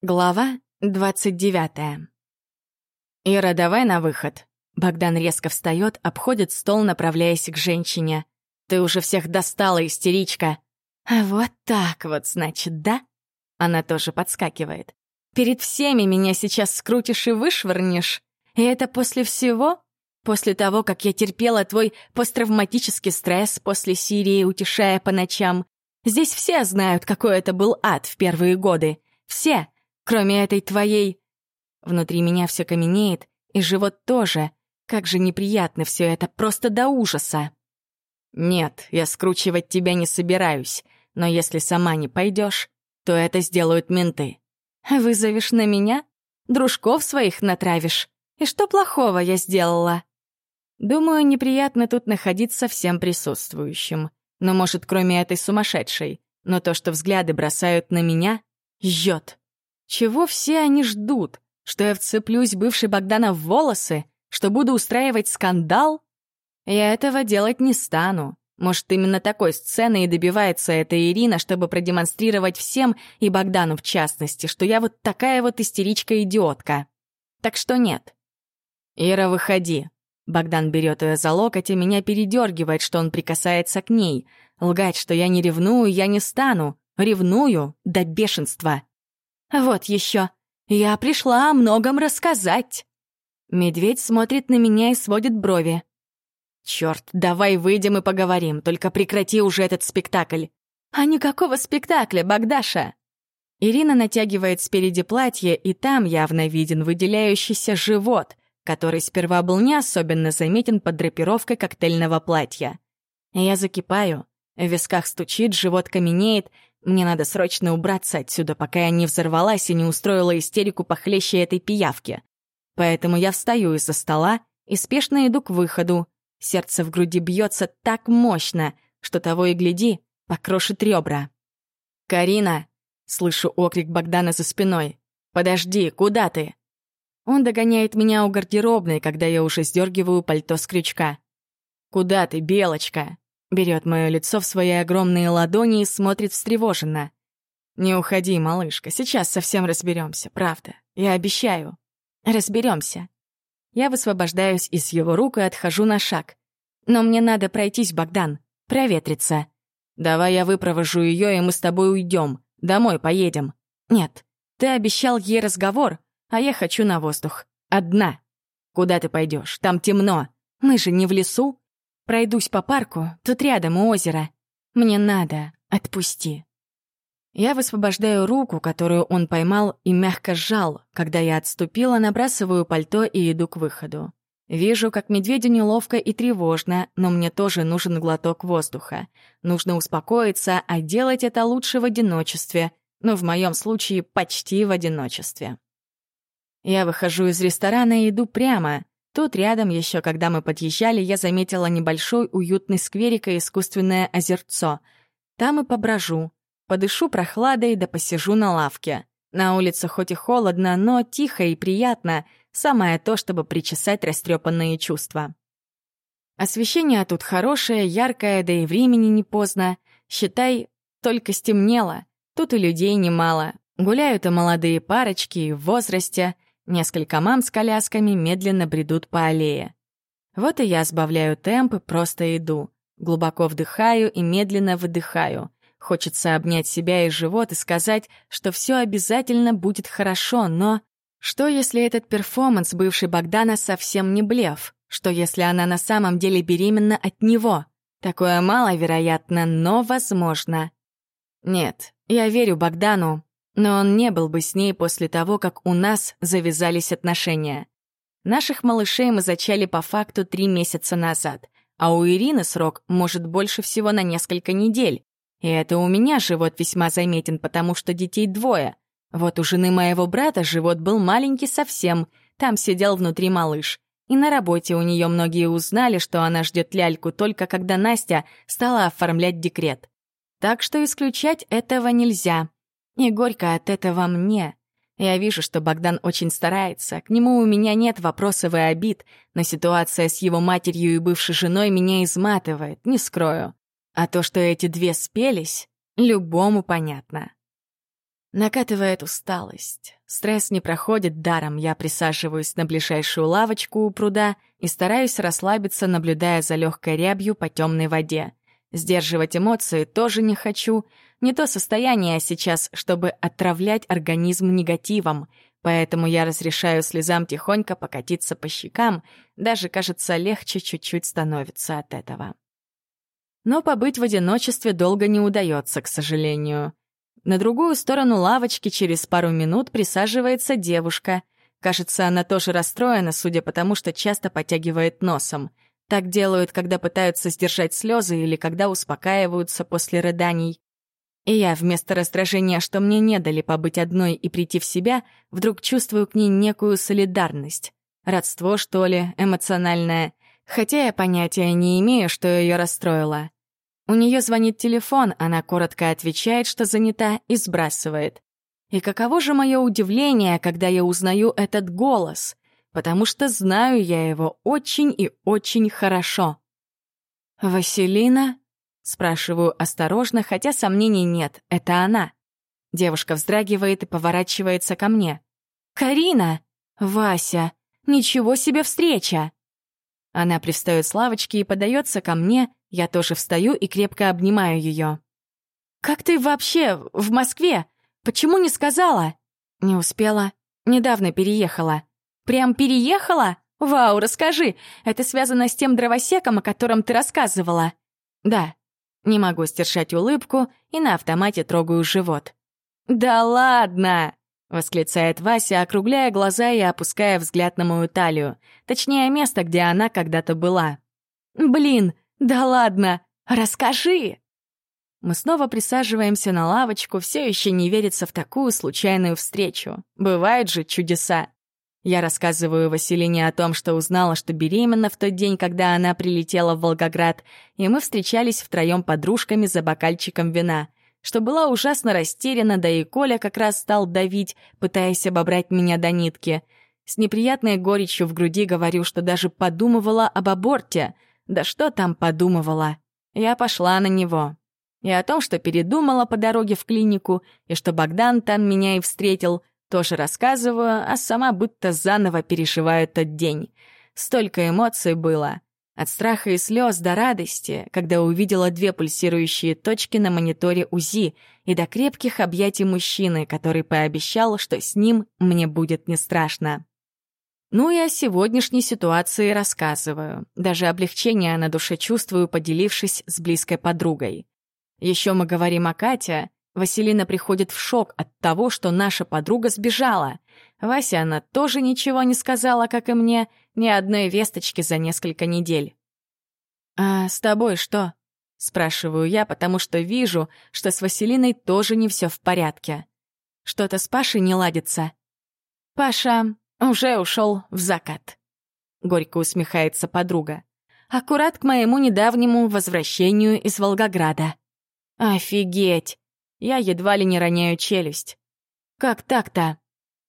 Глава двадцать девятая. «Ира, давай на выход». Богдан резко встает, обходит стол, направляясь к женщине. «Ты уже всех достала, истеричка!» «А вот так вот, значит, да?» Она тоже подскакивает. «Перед всеми меня сейчас скрутишь и вышвырнешь? И это после всего? После того, как я терпела твой посттравматический стресс после Сирии, утешая по ночам? Здесь все знают, какой это был ад в первые годы. Все!» Кроме этой твоей... Внутри меня все каменеет, и живот тоже. Как же неприятно все это, просто до ужаса. Нет, я скручивать тебя не собираюсь, но если сама не пойдешь, то это сделают менты. Вызовешь на меня? Дружков своих натравишь? И что плохого я сделала? Думаю, неприятно тут находиться всем присутствующим. Но, может, кроме этой сумасшедшей. Но то, что взгляды бросают на меня, жжет. Чего все они ждут? Что я вцеплюсь бывший Богдана в волосы? Что буду устраивать скандал? Я этого делать не стану. Может, именно такой сцены и добивается эта Ирина, чтобы продемонстрировать всем, и Богдану в частности, что я вот такая вот истеричка-идиотка. Так что нет. «Ира, выходи». Богдан берет ее за локоть и меня передергивает, что он прикасается к ней. Лгать, что я не ревную, я не стану. Ревную до бешенства. Вот еще. Я пришла о многом рассказать. Медведь смотрит на меня и сводит брови. Черт, давай выйдем и поговорим, только прекрати уже этот спектакль. А никакого спектакля, Богдаша. Ирина натягивает спереди платье, и там явно виден выделяющийся живот, который сперва был не особенно заметен под драпировкой коктейльного платья. Я закипаю, в висках стучит, живот каменеет, мне надо срочно убраться отсюда, пока я не взорвалась и не устроила истерику похлеще этой пиявки. Поэтому я встаю из-за стола и спешно иду к выходу. Сердце в груди бьется так мощно, что того и гляди, покрошит ребра. «Карина!» — слышу окрик Богдана за спиной. «Подожди, куда ты?» Он догоняет меня у гардеробной, когда я уже сдергиваю пальто с крючка. «Куда ты, Белочка?» Берет мое лицо в свои огромные ладони и смотрит встревоженно. «Не уходи, малышка, сейчас совсем разберемся, правда. Я обещаю. Разберемся. Я высвобождаюсь из его рук и отхожу на шаг. Но мне надо пройтись, Богдан, проветриться. Давай я выпровожу ее, и мы с тобой уйдем. Домой поедем. Нет, ты обещал ей разговор, а я хочу на воздух. Одна. Куда ты пойдешь? Там темно. Мы же не в лесу. Пройдусь по парку, тут рядом у озера. Мне надо, отпусти. Я высвобождаю руку, которую он поймал, и мягко сжал. Когда я отступила, набрасываю пальто и иду к выходу. Вижу, как медведю неловко и тревожно, но мне тоже нужен глоток воздуха. Нужно успокоиться, а делать это лучше в одиночестве. Но в моем случае почти в одиночестве. Я выхожу из ресторана и иду прямо. Тут рядом еще, когда мы подъезжали, я заметила небольшой уютный скверик и искусственное озерцо. Там и поброжу. Подышу прохладой да посижу на лавке. На улице хоть и холодно, но тихо и приятно. Самое то, чтобы причесать растрепанные чувства. Освещение тут хорошее, яркое, да и времени не поздно. Считай, только стемнело. Тут и людей немало. Гуляют и молодые парочки, и в возрасте — Несколько мам с колясками медленно бредут по аллее. Вот и я сбавляю темп и просто иду. Глубоко вдыхаю и медленно выдыхаю. Хочется обнять себя и живот и сказать, что все обязательно будет хорошо, но... Что, если этот перформанс бывшей Богдана совсем не блеф? Что, если она на самом деле беременна от него? Такое маловероятно, но возможно. Нет, я верю Богдану, но он не был бы с ней после того, как у нас завязались отношения. Наших малышей мы зачали по факту три месяца назад, а у Ирины срок может больше всего на несколько недель. И это у меня живот весьма заметен, потому что детей двое. Вот у жены моего брата живот был маленький совсем, там сидел внутри малыш. И на работе у нее многие узнали, что она ждет ляльку только когда Настя стала оформлять декрет. Так что исключать этого нельзя. И горько от этого мне. Я вижу, что Богдан очень старается. К нему у меня нет вопросов и обид, но ситуация с его матерью и бывшей женой меня изматывает, не скрою. А то, что эти две спелись, любому понятно. Накатывает усталость. Стресс не проходит даром. Я присаживаюсь на ближайшую лавочку у пруда и стараюсь расслабиться, наблюдая за легкой рябью по темной воде. Сдерживать эмоции тоже не хочу. Не то состояние сейчас, чтобы отравлять организм негативом. Поэтому я разрешаю слезам тихонько покатиться по щекам. Даже, кажется, легче чуть-чуть становится от этого. Но побыть в одиночестве долго не удается, к сожалению. На другую сторону лавочки через пару минут присаживается девушка. Кажется, она тоже расстроена, судя по тому, что часто потягивает носом. Так делают, когда пытаются сдержать слезы или когда успокаиваются после рыданий. И я, вместо раздражения, что мне не дали побыть одной и прийти в себя, вдруг чувствую к ней некую солидарность. Родство, что ли, эмоциональное. Хотя я понятия не имею, что ее расстроило. У нее звонит телефон, она коротко отвечает, что занята, и сбрасывает. И каково же мое удивление, когда я узнаю этот голос, потому что знаю я его очень и очень хорошо. «Василина?» — спрашиваю осторожно, хотя сомнений нет, это она. Девушка вздрагивает и поворачивается ко мне. «Карина! Вася! Ничего себе встреча!» Она привстает с лавочки и подается ко мне, я тоже встаю и крепко обнимаю ее. «Как ты вообще в Москве? Почему не сказала?» «Не успела. Недавно переехала». «Прям переехала? Вау, расскажи. Это связано с тем дровосеком, о котором ты рассказывала?» «Да». Не могу стершать улыбку и на автомате трогаю живот. «Да ладно!» — восклицает Вася, округляя глаза и опуская взгляд на мою талию. Точнее, место, где она когда-то была. «Блин, «Да ладно! Расскажи!» Мы снова присаживаемся на лавочку, все еще не верится в такую случайную встречу. Бывают же чудеса. Я рассказываю Василине о том, что узнала, что беременна в тот день, когда она прилетела в Волгоград, и мы встречались втроем подружками за бокальчиком вина, что была ужасно растеряна, да и Коля как раз стал давить, пытаясь обобрать меня до нитки. С неприятной горечью в груди говорю, что даже подумывала об аборте — да что там подумывала? Я пошла на него. И о том, что передумала по дороге в клинику, и что Богдан там меня и встретил, тоже рассказываю, а сама будто заново переживаю тот день. Столько эмоций было. От страха и слез до радости, когда увидела две пульсирующие точки на мониторе УЗИ, и до крепких объятий мужчины, который пообещал, что с ним мне будет не страшно. Ну и о сегодняшней ситуации рассказываю. Даже облегчение на душе чувствую, поделившись с близкой подругой. Еще мы говорим о Кате. Василина приходит в шок от того, что наша подруга сбежала. Вася она тоже ничего не сказала, как и мне, ни одной весточки за несколько недель. «А с тобой что?» — спрашиваю я, потому что вижу, что с Василиной тоже не все в порядке. Что-то с Пашей не ладится. «Паша уже ушел в закат. Горько усмехается подруга. Аккурат к моему недавнему возвращению из Волгограда. Офигеть! Я едва ли не роняю челюсть. Как так-то?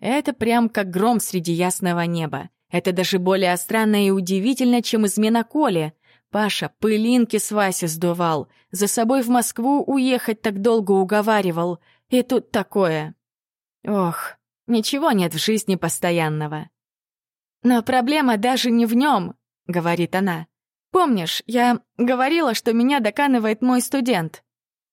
Это прям как гром среди ясного неба. Это даже более странно и удивительно, чем измена Коли. Паша пылинки с Васи сдувал, за собой в Москву уехать так долго уговаривал. И тут такое. Ох, Ничего нет в жизни постоянного. «Но проблема даже не в нем», — говорит она. «Помнишь, я говорила, что меня доканывает мой студент?»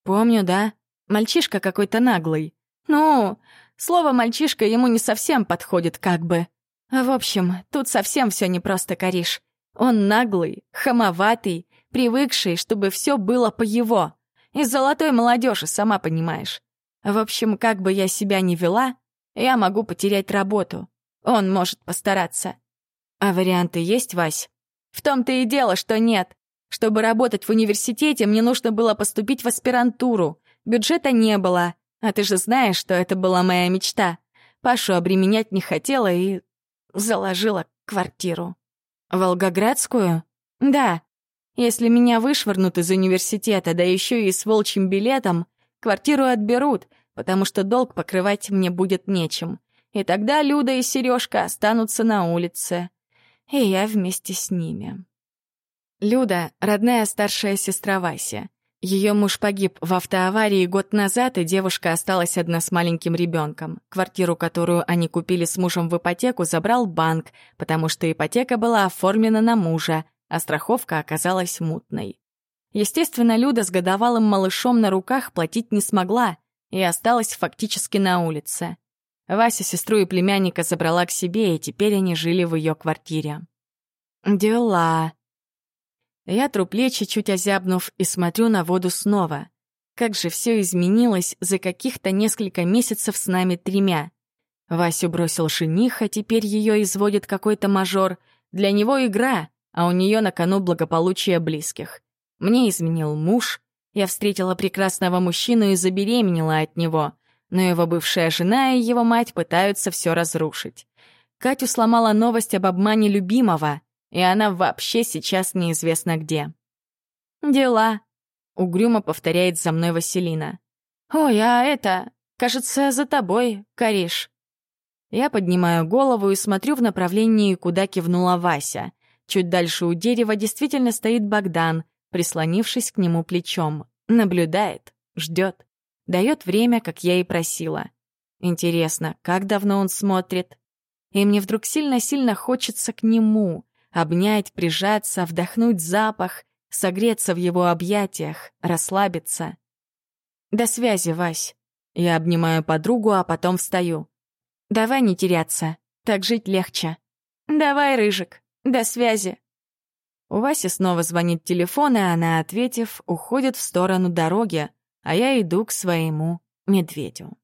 «Помню, да. Мальчишка какой-то наглый. Ну, слово «мальчишка» ему не совсем подходит как бы. В общем, тут совсем все не просто кориш. Он наглый, хамоватый, привыкший, чтобы все было по его. Из золотой молодежи, сама понимаешь. В общем, как бы я себя ни вела, я могу потерять работу. Он может постараться. А варианты есть, Вась? В том-то и дело, что нет. Чтобы работать в университете, мне нужно было поступить в аспирантуру. Бюджета не было. А ты же знаешь, что это была моя мечта. Пашу обременять не хотела и заложила квартиру. Волгоградскую? Да. Если меня вышвырнут из университета, да еще и с волчьим билетом, квартиру отберут, потому что долг покрывать мне будет нечем. И тогда Люда и Сережка останутся на улице. И я вместе с ними. Люда — родная старшая сестра Васи. Ее муж погиб в автоаварии год назад, и девушка осталась одна с маленьким ребенком. Квартиру, которую они купили с мужем в ипотеку, забрал банк, потому что ипотека была оформлена на мужа, а страховка оказалась мутной. Естественно, Люда с годовалым малышом на руках платить не смогла и осталась фактически на улице. Вася сестру и племянника забрала к себе, и теперь они жили в ее квартире. «Дела», я тру плечи, чуть озябнув, и смотрю на воду снова. Как же все изменилось за каких-то несколько месяцев с нами тремя. Васю бросил жених, а теперь ее изводит какой-то мажор. Для него игра, а у нее на кону благополучие близких. Мне изменил муж, я встретила прекрасного мужчину и забеременела от него, но его бывшая жена и его мать пытаются все разрушить. Катю сломала новость об обмане любимого, и она вообще сейчас неизвестно где. «Дела», — угрюмо повторяет за мной Василина. «Ой, а это, кажется, за тобой, Кариш». Я поднимаю голову и смотрю в направлении, куда кивнула Вася. Чуть дальше у дерева действительно стоит Богдан, прислонившись к нему плечом. Наблюдает, ждет. Дает время, как я и просила. Интересно, как давно он смотрит? И мне вдруг сильно-сильно хочется к нему обнять, прижаться, вдохнуть запах, согреться в его объятиях, расслабиться. До связи, Вась. Я обнимаю подругу, а потом встаю. Давай не теряться, так жить легче. Давай, Рыжик, до связи. У Васи снова звонит телефон, и она, ответив, уходит в сторону дороги, а я иду к своему медведю.